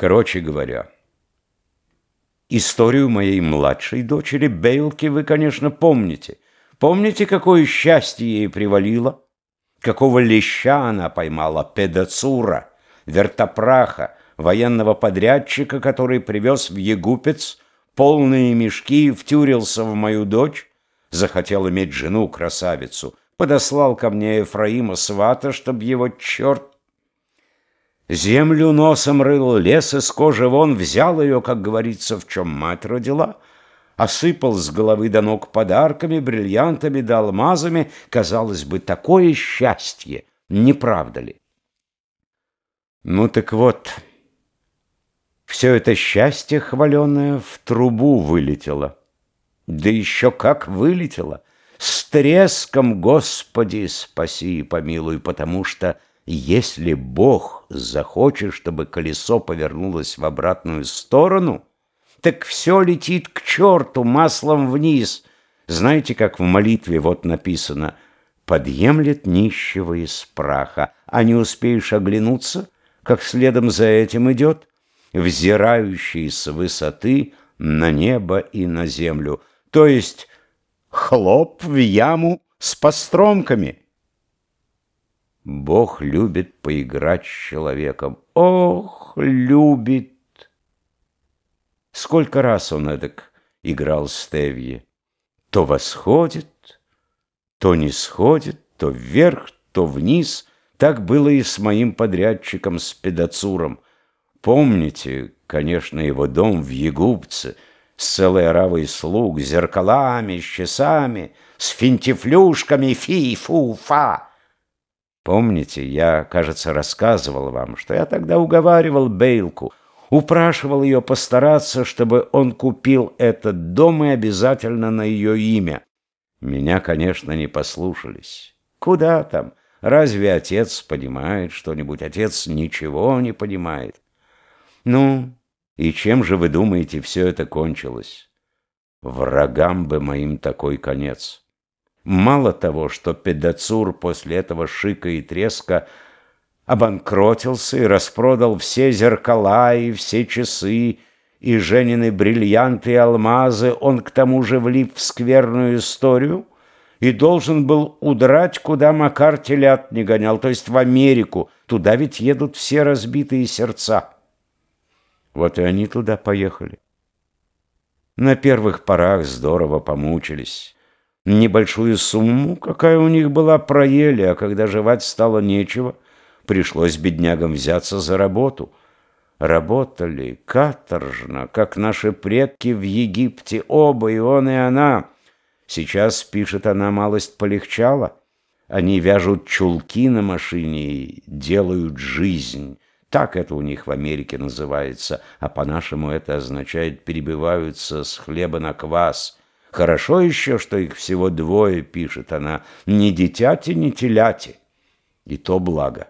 Короче говоря, историю моей младшей дочери Бейлки вы, конечно, помните. Помните, какое счастье ей привалило? Какого леща она поймала? Педацура, вертопраха, военного подрядчика, который привез в Егупец полные мешки втюрился в мою дочь, захотел иметь жену-красавицу, подослал ко мне Ефраима свата, чтоб его черт Землю носом рыл, лес из кожи вон, взял ее, как говорится, в чем мать родила, осыпал с головы до ног подарками, бриллиантами да алмазами. Казалось бы, такое счастье, не правда ли? Ну так вот, все это счастье хваленое в трубу вылетело. Да еще как вылетело! С треском, Господи, спаси и помилуй, потому что если Бог захочет, чтобы колесо повернулось в обратную сторону, так все летит к черту маслом вниз. Знаете, как в молитве вот написано «Подъемлет нищего из праха», а не успеешь оглянуться, как следом за этим идет, взирающий с высоты на небо и на землю, то есть хлоп в яму с постромками. Бог любит поиграть с человеком. Ох, любит! Сколько раз он эдак играл с Тевье. То восходит, то не сходит, то вверх, то вниз. Так было и с моим подрядчиком, с педацуром. Помните, конечно, его дом в Егупце, с целой оравой слуг, зеркалами, с часами, с финтифлюшками, фи-фу-фа. Помните, я, кажется, рассказывал вам, что я тогда уговаривал Бейлку, упрашивал ее постараться, чтобы он купил этот дом и обязательно на ее имя. Меня, конечно, не послушались. Куда там? Разве отец понимает что-нибудь? Отец ничего не понимает. Ну, и чем же, вы думаете, все это кончилось? Врагам бы моим такой конец. Мало того, что педацур после этого шика и треска обанкротился и распродал все зеркала и все часы, и Женины бриллианты и алмазы, он к тому же влип в скверную историю и должен был удрать, куда Макар телят не гонял, то есть в Америку. Туда ведь едут все разбитые сердца. Вот и они туда поехали. На первых порах здорово помучились. Небольшую сумму, какая у них была, проели, а когда жевать стало нечего, пришлось беднягам взяться за работу. Работали каторжно, как наши предки в Египте, оба, и он, и она. Сейчас, пишет она, малость полегчала. Они вяжут чулки на машине и делают жизнь. Так это у них в Америке называется, а по-нашему это означает «перебиваются с хлеба на квас». Хорошо еще, что их всего двое, пишет она, ни дитяти, ни теляти. И то благо.